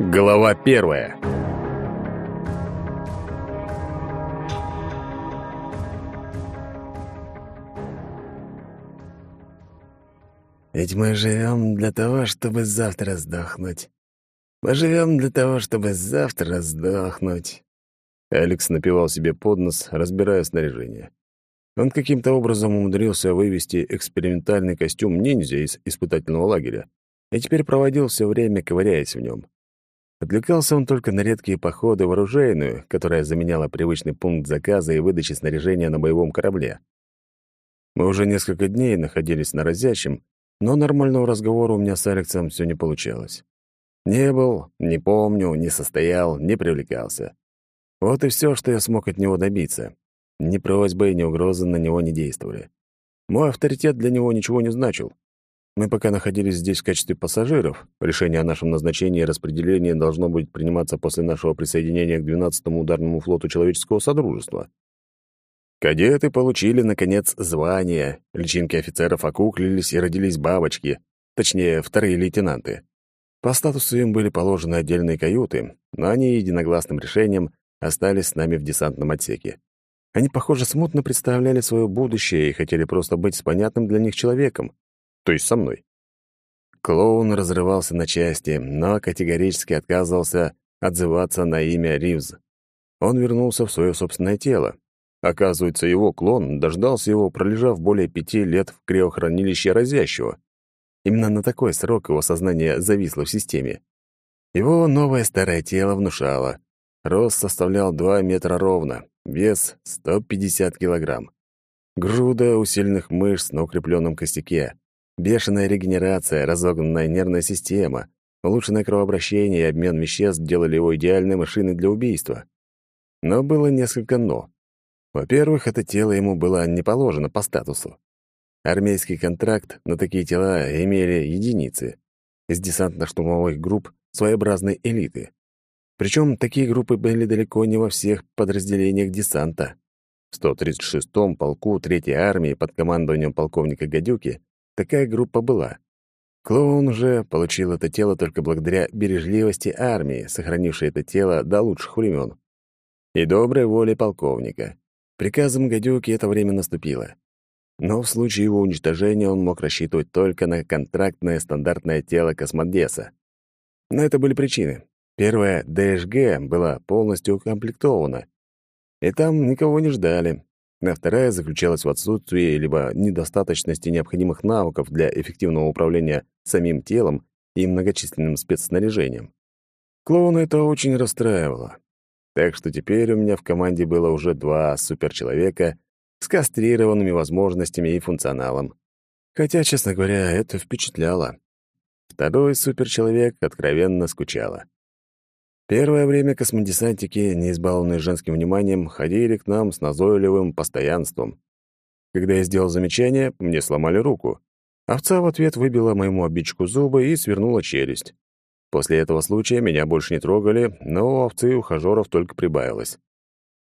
Глава первая. Ведь мы живем для того, чтобы завтра сдохнуть. Мы живем для того, чтобы завтра сдохнуть. Алекс напевал себе под нос, разбирая снаряжение. Он каким-то образом умудрился вывести экспериментальный костюм ниндзя из испытательного лагеря и теперь проводил все время, ковыряясь в нем. Отвлекался он только на редкие походы в оружейную, которая заменяла привычный пункт заказа и выдачи снаряжения на боевом корабле. Мы уже несколько дней находились на разящем, но нормального разговора у меня с Алексом все не получалось. Не был, не помню, не состоял, не привлекался. Вот и все, что я смог от него добиться. Ни просьбы, ни угрозы на него не действовали. Мой авторитет для него ничего не значил. Мы пока находились здесь в качестве пассажиров. Решение о нашем назначении и распределении должно будет приниматься после нашего присоединения к 12-му ударному флоту Человеческого Содружества. Кадеты получили, наконец, звания, личинки офицеров окуклились и родились бабочки, точнее, вторые лейтенанты. По статусу им были положены отдельные каюты, но они единогласным решением остались с нами в десантном отсеке. Они, похоже, смутно представляли свое будущее и хотели просто быть с понятным для них человеком то есть со мной. Клоун разрывался на части, но категорически отказывался отзываться на имя Ривз. Он вернулся в свое собственное тело. Оказывается, его клон дождался его, пролежав более пяти лет в криохранилище разящего. Именно на такой срок его сознание зависло в системе. Его новое старое тело внушало. Рост составлял 2 метра ровно, вес — 150 килограмм. Груда усиленных мышц на укрепленном костяке. Бешеная регенерация, разогнанная нервная система, улучшенное кровообращение и обмен веществ делали его идеальной машиной для убийства. Но было несколько «но». Во-первых, это тело ему было не положено по статусу. Армейский контракт на такие тела имели единицы. Из десантно-штурмовых групп своеобразной элиты. Причем такие группы были далеко не во всех подразделениях десанта. В 136-м полку 3-й армии под командованием полковника Гадюки Такая группа была. Клоун же получил это тело только благодаря бережливости армии, сохранившей это тело до лучших времен. И доброй воле полковника. Приказом гадюки это время наступило. Но в случае его уничтожения он мог рассчитывать только на контрактное стандартное тело космодеса. Но это были причины. Первое, ДШГ была полностью укомплектована. И там никого не ждали а вторая заключалась в отсутствии либо недостаточности необходимых навыков для эффективного управления самим телом и многочисленным спецснаряжением. Клоуна это очень расстраивало. Так что теперь у меня в команде было уже два суперчеловека с кастрированными возможностями и функционалом. Хотя, честно говоря, это впечатляло. Второй суперчеловек откровенно скучала. Первое время космодесантики, не избалованные женским вниманием, ходили к нам с назойливым постоянством. Когда я сделал замечание, мне сломали руку. Овца в ответ выбила моему обидчику зубы и свернула челюсть. После этого случая меня больше не трогали, но у овцы ухажеров только прибавилось.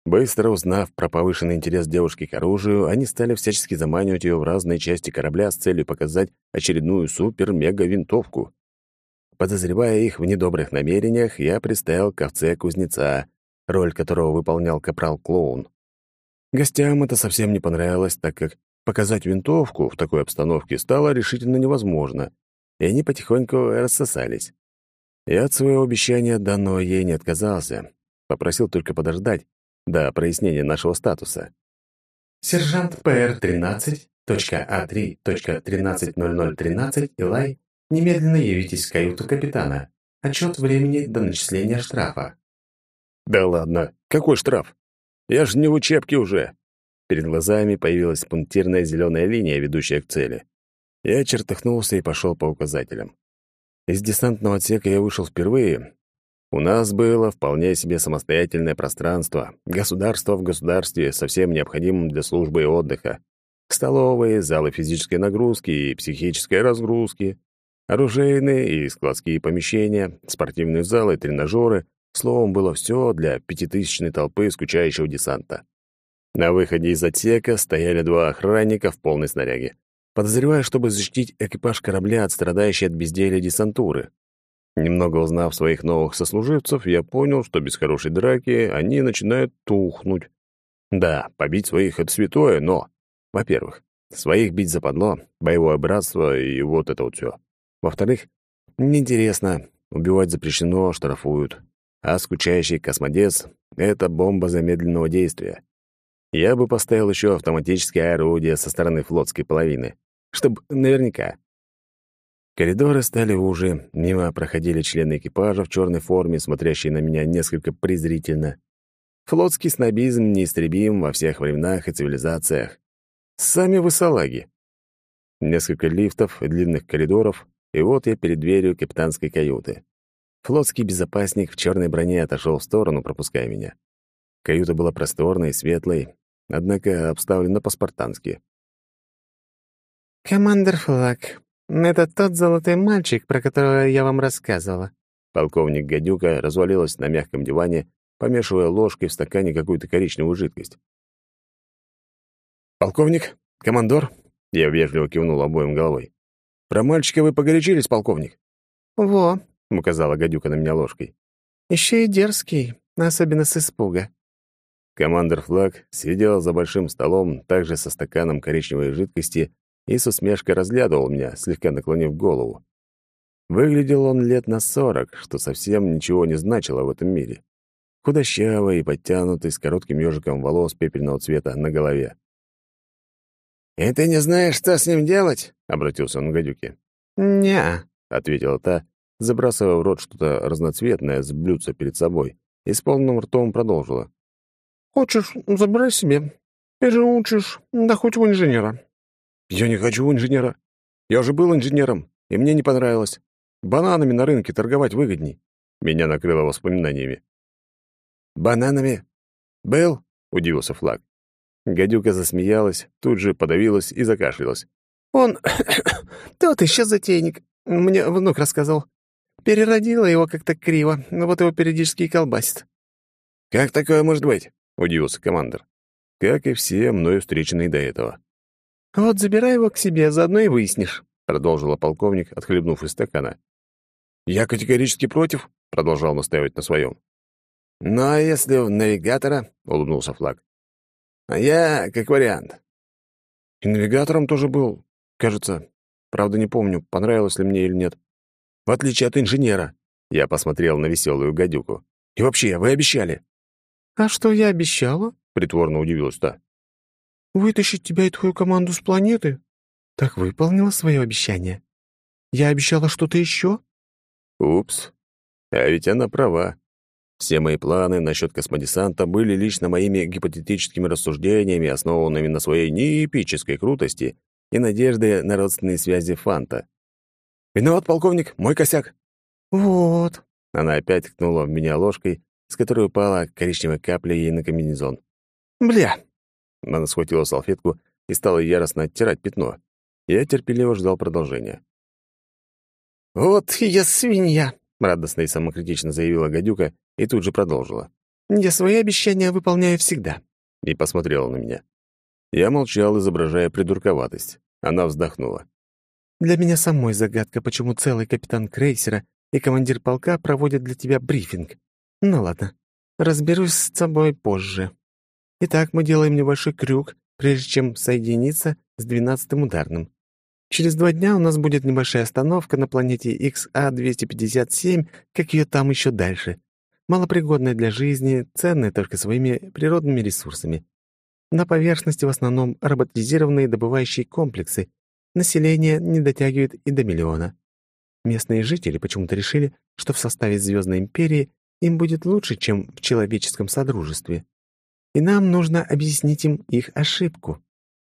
Быстро узнав про повышенный интерес девушки к оружию, они стали всячески заманивать ее в разные части корабля с целью показать очередную супер-мега-винтовку. Подозревая их в недобрых намерениях, я представил ковце кузнеца, роль которого выполнял капрал-клоун. Гостям это совсем не понравилось, так как показать винтовку в такой обстановке стало решительно невозможно, и они потихоньку рассосались. Я от своего обещания данного ей не отказался, попросил только подождать до прояснения нашего статуса. Сержант ПР-13.А3.130013 Илай Немедленно явитесь в каюту капитана. Отчет времени до начисления штрафа». «Да ладно, какой штраф? Я же не в учебке уже». Перед глазами появилась пунктирная зеленая линия, ведущая к цели. Я чертыхнулся и пошел по указателям. Из десантного отсека я вышел впервые. У нас было вполне себе самостоятельное пространство, государство в государстве со всем необходимым для службы и отдыха. Столовые, залы физической нагрузки и психической разгрузки, Оружейные и складские помещения, спортивные залы, тренажеры. Словом, было все для пятитысячной толпы скучающего десанта. На выходе из отсека стояли два охранника в полной снаряге. Подозреваю, чтобы защитить экипаж корабля от страдающей от безделия десантуры. Немного узнав своих новых сослуживцев, я понял, что без хорошей драки они начинают тухнуть. Да, побить своих — это святое, но... Во-первых, своих бить западло, боевое братство и вот это вот все. Во-вторых, неинтересно, убивать запрещено, штрафуют. А скучающий космодес — это бомба замедленного действия. Я бы поставил еще автоматическое орудие со стороны флотской половины, чтобы наверняка. Коридоры стали уже, мимо проходили члены экипажа в черной форме, смотрящие на меня несколько презрительно. Флотский снобизм неистребим во всех временах и цивилизациях. Сами вы салаги. Несколько лифтов и длинных коридоров, и вот я перед дверью капитанской каюты. Флотский безопасник в черной броне отошел в сторону, пропуская меня. Каюта была просторной, светлой, однако обставлена по-спартански. «Командер Флаг, это тот золотой мальчик, про которого я вам рассказывала». Полковник Гадюка развалилась на мягком диване, помешивая ложкой в стакане какую-то коричневую жидкость. «Полковник? Командор?» — я вежливо кивнул обоим головой. «Про мальчика вы погорячились, полковник?» «Во», — указала гадюка на меня ложкой. «Еще и дерзкий, особенно с испуга». Командор Флаг сидел за большим столом, также со стаканом коричневой жидкости, и с усмешкой разглядывал меня, слегка наклонив голову. Выглядел он лет на сорок, что совсем ничего не значило в этом мире. Худощавый и подтянутый, с коротким ежиком волос пепельного цвета на голове. «И ты не знаешь, что с ним делать?» — обратился он к гадюке. «Не-а», ответила та, забрасывая в рот что-то разноцветное с блюдца перед собой, и с полным ртом продолжила. «Хочешь, забирай себе. Ты же учишь, да хоть в инженера». «Я не хочу в инженера. Я уже был инженером, и мне не понравилось. Бананами на рынке торговать выгодней». Меня накрыло воспоминаниями. «Бананами? Был?» — удивился Флаг. Гадюка засмеялась, тут же подавилась и закашлялась. «Он... тот еще затейник. Мне внук рассказал. Переродила его как-то криво, но вот его периодически колбасит». «Как такое может быть?» — удивился командир. Как и все мною встреченные до этого. «Вот забирай его к себе, заодно и выяснишь», — продолжила полковник, отхлебнув из стакана. «Я категорически против», — продолжал настаивать на своем. «Ну, а если в навигатора?» — улыбнулся Флаг. «А я как вариант». «И навигатором тоже был, кажется. Правда, не помню, понравилось ли мне или нет. В отличие от инженера». Я посмотрел на веселую гадюку. «И вообще, вы обещали». «А что я обещала?» — притворно удивилась та. «Вытащить тебя и твою команду с планеты? Так выполнила свое обещание. Я обещала что-то еще?» «Упс. А ведь она права. Все мои планы насчет космодесанта были лично моими гипотетическими рассуждениями, основанными на своей неэпической крутости и надежды на родственные связи Фанта. «Виноват, полковник, мой косяк!» «Вот». Она опять ткнула в меня ложкой, с которой упала коричневая капля ей на комбинезон. «Бля!» Она схватила салфетку и стала яростно оттирать пятно. Я терпеливо ждал продолжения. «Вот я свинья!» — радостно и самокритично заявила гадюка и тут же продолжила. «Я свои обещания выполняю всегда». И посмотрела на меня. Я молчал, изображая придурковатость. Она вздохнула. «Для меня самой загадка, почему целый капитан крейсера и командир полка проводят для тебя брифинг. Ну ладно, разберусь с собой позже. Итак, мы делаем небольшой крюк, прежде чем соединиться с двенадцатым ударным. Через два дня у нас будет небольшая остановка на планете XA-257, как ее там еще дальше. Малопригодная для жизни, ценная только своими природными ресурсами. На поверхности в основном роботизированные добывающие комплексы. Население не дотягивает и до миллиона. Местные жители почему-то решили, что в составе Звездной империи им будет лучше, чем в человеческом содружестве. И нам нужно объяснить им их ошибку.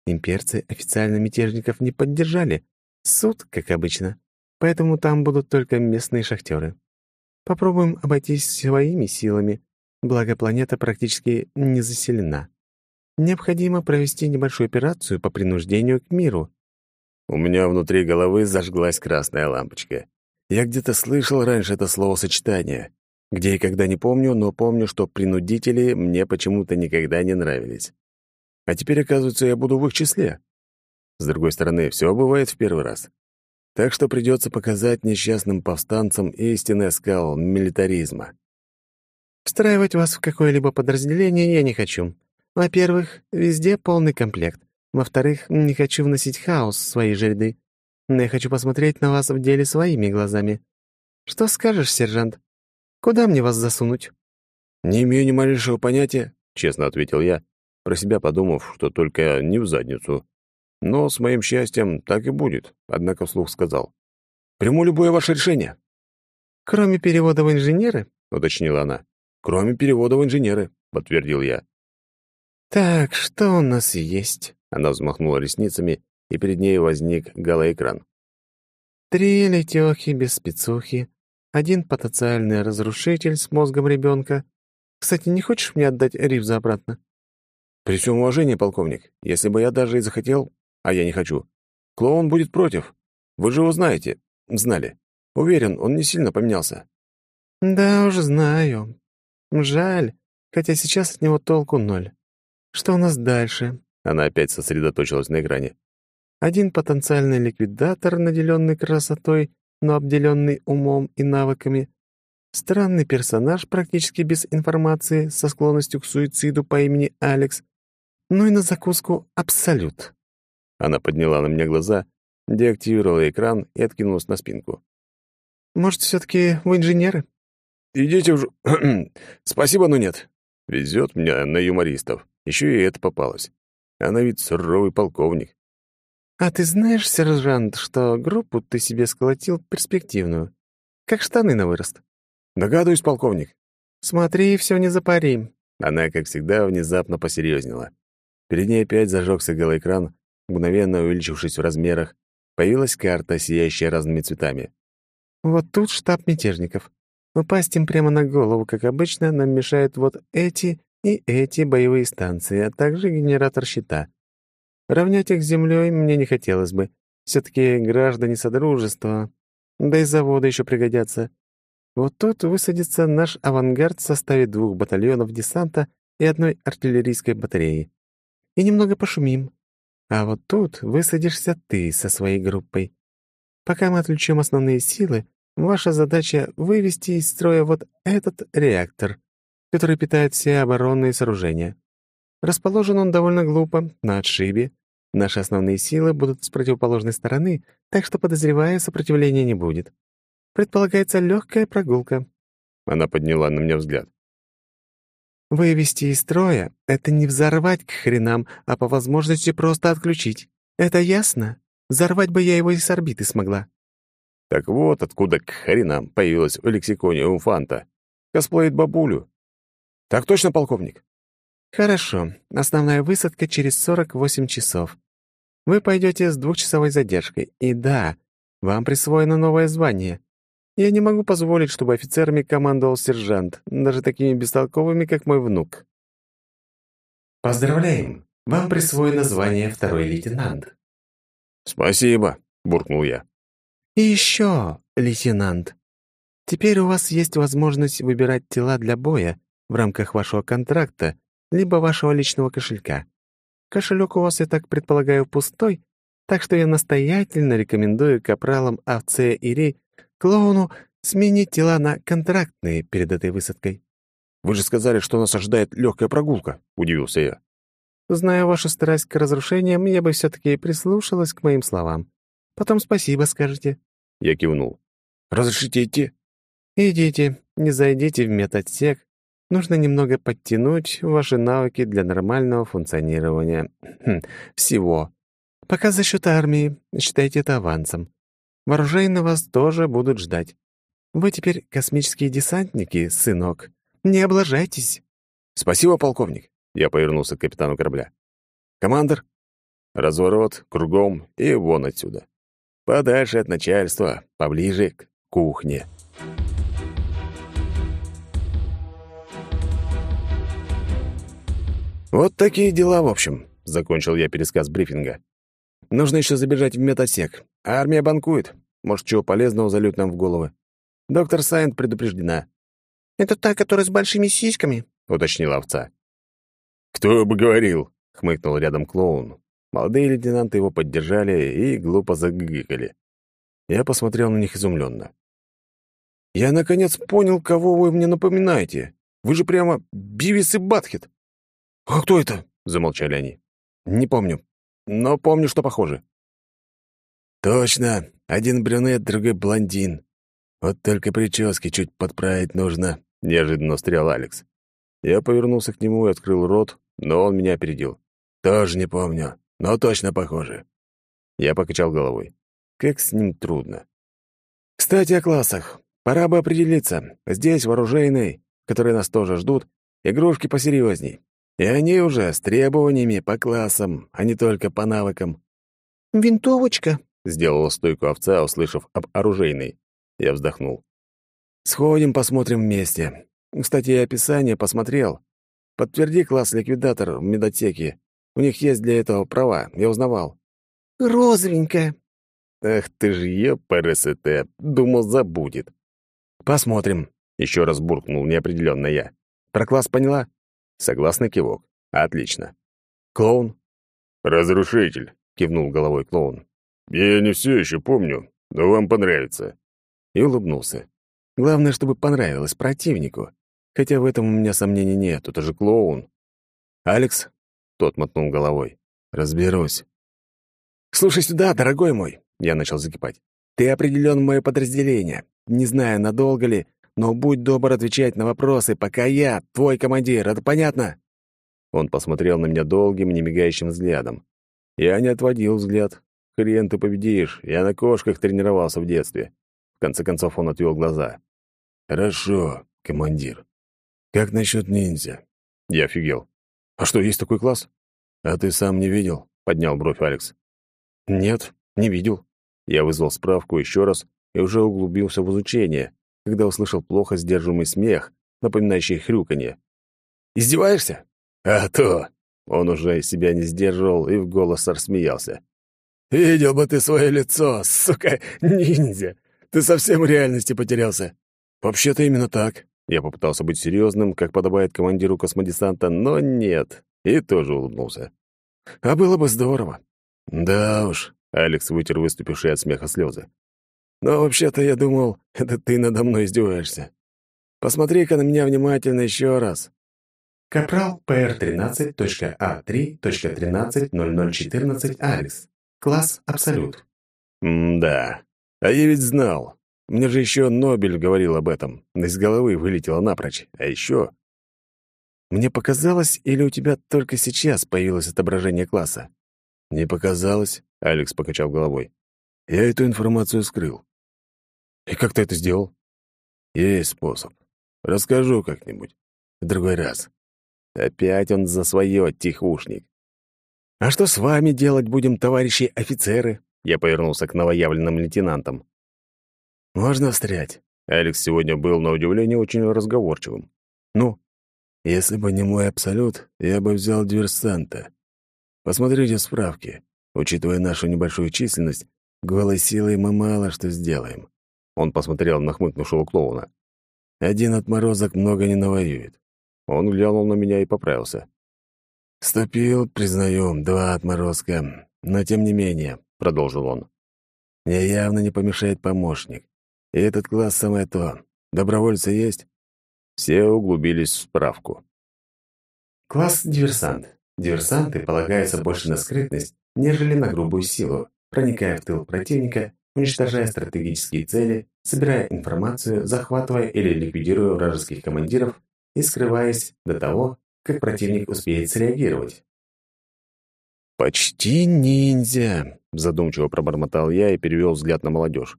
Имперцы официально мятежников не поддержали. Суд, как обычно. Поэтому там будут только местные шахтеры. Попробуем обойтись своими силами, благо планета практически не заселена. Необходимо провести небольшую операцию по принуждению к миру. У меня внутри головы зажглась красная лампочка. Я где-то слышал раньше это словосочетание. Где и когда не помню, но помню, что принудители мне почему-то никогда не нравились. А теперь, оказывается, я буду в их числе. С другой стороны, все бывает в первый раз. Так что придется показать несчастным повстанцам истинный оскал милитаризма. Встраивать вас в какое-либо подразделение я не хочу. Во-первых, везде полный комплект. Во-вторых, не хочу вносить хаос в свои же ряды. Но я хочу посмотреть на вас в деле своими глазами. Что скажешь, сержант? Куда мне вас засунуть?» «Не имею ни малейшего понятия», — честно ответил я, про себя подумав, что только не в задницу. Но с моим счастьем так и будет, однако вслух сказал. «Приму любое ваше решение». «Кроме перевода в инженеры?» — уточнила она. «Кроме перевода в инженеры», — подтвердил я. «Так, что у нас есть?» Она взмахнула ресницами, и перед ней возник галоэкран. «Три летехи без спецухи, один потенциальный разрушитель с мозгом ребенка. Кстати, не хочешь мне отдать Ривза обратно?» «При всем уважении, полковник, если бы я даже и захотел, а я не хочу, клоун будет против. Вы же его знаете, знали. Уверен, он не сильно поменялся». «Да уж знаю. Жаль, хотя сейчас от него толку ноль. Что у нас дальше?» Она опять сосредоточилась на экране. Один потенциальный ликвидатор, наделенный красотой, но обделенный умом и навыками. Странный персонаж, практически без информации, со склонностью к суициду по имени Алекс. Ну и на закуску Абсолют. Она подняла на меня глаза, деактивировала экран и откинулась на спинку. «Может, все таки в инженеры?» «Идите уже. Спасибо, но нет. Везет мне на юмористов. Еще и это попалось. Она ведь суровый полковник. «А ты знаешь, сержант, что группу ты себе сколотил перспективную? Как штаны на вырост?» «Догадываюсь, полковник». «Смотри, все не запари». Она, как всегда, внезапно посерьезнела. Перед ней опять зажегся голый экран, мгновенно увеличившись в размерах. Появилась карта, сияющая разными цветами. «Вот тут штаб мятежников. Упасть им прямо на голову, как обычно, нам мешают вот эти и эти боевые станции, а также генератор щита. Равнять их с землей мне не хотелось бы. Все-таки граждане Содружества, да и заводы еще пригодятся. Вот тут высадится наш авангард в составе двух батальонов десанта и одной артиллерийской батареи. И немного пошумим. А вот тут высадишься ты со своей группой. Пока мы отключим основные силы, ваша задача — вывести из строя вот этот реактор, который питает все оборонные сооружения. Расположен он довольно глупо, на отшибе, Наши основные силы будут с противоположной стороны, так что, подозревая, сопротивления не будет. Предполагается легкая прогулка». Она подняла на меня взгляд. «Вывести из строя — это не взорвать к хренам, а по возможности просто отключить. Это ясно? Взорвать бы я его и с орбиты смогла». Так вот откуда к хренам появилась в лексиконе Умфанта. Косплеит бабулю. «Так точно, полковник?» «Хорошо. Основная высадка через 48 часов. Вы пойдете с двухчасовой задержкой. И да, вам присвоено новое звание. Я не могу позволить, чтобы офицерами командовал сержант, даже такими бестолковыми, как мой внук». «Поздравляем! Вам присвоено звание второй лейтенант». «Спасибо», — буркнул я. «И еще, лейтенант, теперь у вас есть возможность выбирать тела для боя в рамках вашего контракта либо вашего личного кошелька. Кошелек у вас, я так предполагаю, пустой, так что я настоятельно рекомендую капралам Овце и Ри клоуну сменить тела на контрактные перед этой высадкой. «Вы же сказали, что нас ожидает легкая прогулка», — удивился я. Зная вашу страсть к разрушениям, я бы все-таки прислушалась к моим словам. Потом спасибо скажете». Я кивнул. «Разрешите идти?» «Идите, не зайдите в медотсек, Нужно немного подтянуть ваши навыки для нормального функционирования хм, всего. Пока за счет армии, считайте это авансом. Вооружение вас тоже будут ждать. Вы теперь космические десантники, сынок. Не облажайтесь. Спасибо, полковник. Я повернулся к капитану корабля. Командор, разворот, кругом и вон отсюда. Подальше от начальства, поближе к кухне. «Вот такие дела, в общем», — закончил я пересказ брифинга. «Нужно еще забежать в медотсек. Армия банкует. Может, чего полезного залют нам в головы. Доктор Сайент предупреждена». «Это та, которая с большими сиськами?» — уточнила овца. «Кто бы говорил?» — хмыкнул рядом клоун. Молодые лейтенанты его поддержали и глупо загыгали. Я посмотрел на них изумленно. «Я, наконец, понял, кого вы мне напоминаете. Вы же прямо Бивис и Батхет». «А кто это?» — замолчали они. «Не помню, но помню, что похоже». «Точно. Один брюнет, другой блондин. Вот только прически чуть подправить нужно», — неожиданно встрял Алекс. Я повернулся к нему и открыл рот, но он меня опередил. «Тоже не помню, но точно похоже». Я покачал головой. Как с ним трудно. «Кстати, о классах. Пора бы определиться. Здесь вооруженные, которые нас тоже ждут, игрушки посерьезней. И они уже с требованиями по классам, а не только по навыкам». «Винтовочка», — сделала стойку овца, услышав об оружейной. Я вздохнул. «Сходим, посмотрим вместе. Кстати, я описание посмотрел. Подтверди класс ликвидатор в медотеке. У них есть для этого права, я узнавал». «Розовенькая». «Ах ты ж ЕПРСТ, думал, забудет». «Посмотрим», — еще раз буркнул неопределенно я. «Про класс поняла?» Согласный кивок. «Отлично». «Клоун?» «Разрушитель», — кивнул головой клоун. «Я не все еще помню, но вам понравится». И улыбнулся. «Главное, чтобы понравилось противнику. Хотя в этом у меня сомнений нет, это же клоун». «Алекс?» — тот мотнул головой. «Разберусь». «Слушай сюда, дорогой мой!» — я начал закипать. «Ты определен в мое подразделение. Не знаю, надолго ли, но будь добр отвечать на вопросы, пока я твой командир. Это понятно?» Он посмотрел на меня долгим, немигающим взглядом. Я не отводил взгляд. Хрен ты победишь, я на кошках тренировался в детстве. В конце концов он отвел глаза. «Хорошо, командир. Как насчет ниндзя?» Я офигел. «А что, есть такой класс?» «А ты сам не видел?» — поднял бровь Алекс. «Нет, не видел». Я вызвал справку еще раз и уже углубился в изучение, когда услышал плохо сдерживаемый смех, напоминающий хрюканье. «Издеваешься?» «А то!» Он уже себя не сдерживал и в голос рассмеялся. «Видел бы ты свое лицо, сука, ниндзя! Ты совсем в реальности потерялся!» «Вообще-то именно так». Я попытался быть серьезным, как подобает командиру космодесанта, но нет, и тоже улыбнулся. «А было бы здорово». «Да уж», — Алекс вытер выступившие от смеха слезы. «Но вообще-то я думал, это ты надо мной издеваешься. Посмотри-ка на меня внимательно еще раз. Капрал PR13.А3.13.0014 Алекс. Класс Абсолют. М-да. А я ведь знал. Мне же еще Нобель говорил об этом. Из головы вылетело напрочь. А еще... Мне показалось, или у тебя только сейчас появилось отображение класса? Не показалось, Алекс покачал головой. Я эту информацию скрыл. И как ты это сделал? Есть способ. Расскажу как-нибудь. В другой раз. Опять он за свое, тихушник. «А что с вами делать будем, товарищи офицеры?» Я повернулся к новоявленным лейтенантам. «Можно встрять?» Алекс сегодня был, на удивление, очень разговорчивым. «Ну?» «Если бы не мой абсолют, я бы взял диверсанта. Посмотрите справки. Учитывая нашу небольшую численность, голой силой мы мало что сделаем». Он посмотрел на хмыкнувшего клоуна. «Один отморозок много не навоюет. Он глянул на меня и поправился. «Ступил, признаем, два отморозка, но тем не менее», — продолжил он. «Мне явно не помешает помощник. И этот класс самое то. Добровольцы есть?» Все углубились в справку. Класс диверсант. Диверсанты полагаются больше на скрытность, нежели на грубую силу, проникая в тыл противника, уничтожая стратегические цели, собирая информацию, захватывая или ликвидируя вражеских командиров и скрываясь до того, как противник успеет среагировать. «Почти ниндзя», — задумчиво пробормотал я и перевел взгляд на молодежь.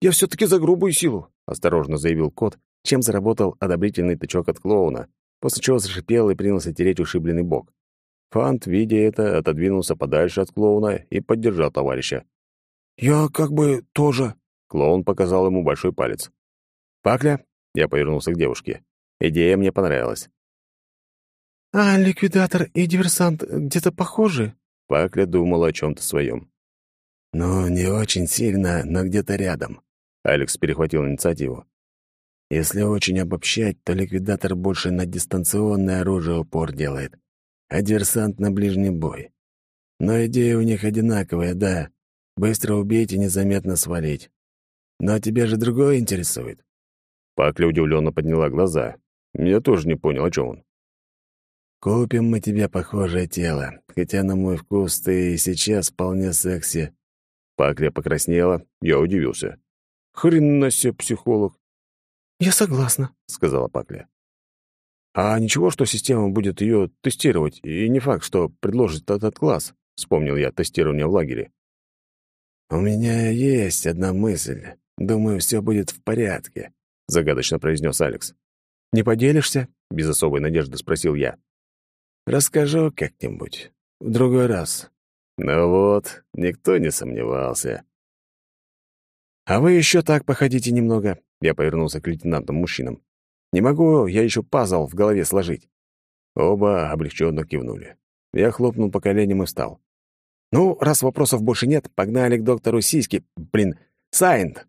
«Я все-таки за грубую силу», — осторожно заявил кот, чем заработал одобрительный тычок от клоуна, после чего зашипел и принялся тереть ушибленный бок. Фант, видя это, отодвинулся подальше от клоуна и поддержал товарища. «Я как бы тоже...» — клоун показал ему большой палец. «Пакля?» — я повернулся к девушке. Идея мне понравилась. «А ликвидатор и диверсант где-то похожи?» Пакля думала о чем-то своем. «Ну, не очень сильно, но где-то рядом». Алекс перехватил инициативу. «Если очень обобщать, то ликвидатор больше на дистанционное оружие упор делает, а диверсант на ближний бой. Но идея у них одинаковая, да. Быстро убить и незаметно свалить. Но тебя же другое интересует. Пакля удивленно подняла глаза. Я тоже не понял, о чем он. Купим мы тебе похожее тело, хотя, на мой вкус, ты и сейчас вполне секси. Пакля покраснела, я удивился. Хрена себе психолог. «Я согласна», — сказала Пакля. «А ничего, что система будет ее тестировать, и не факт, что предложит этот класс», — вспомнил я тестирование в лагере. «У меня есть одна мысль. Думаю, все будет в порядке», — загадочно произнес Алекс. «Не поделишься?» — без особой надежды спросил я. «Расскажу как-нибудь. В другой раз». Ну вот, никто не сомневался. «А вы еще так походите немного», — я повернулся к лейтенантам-мужчинам. «Не могу я еще пазл в голове сложить». Оба облегченно кивнули. Я хлопнул по коленям и встал. «Ну, раз вопросов больше нет, погнали к доктору Сиськи, блин, Сайнд!»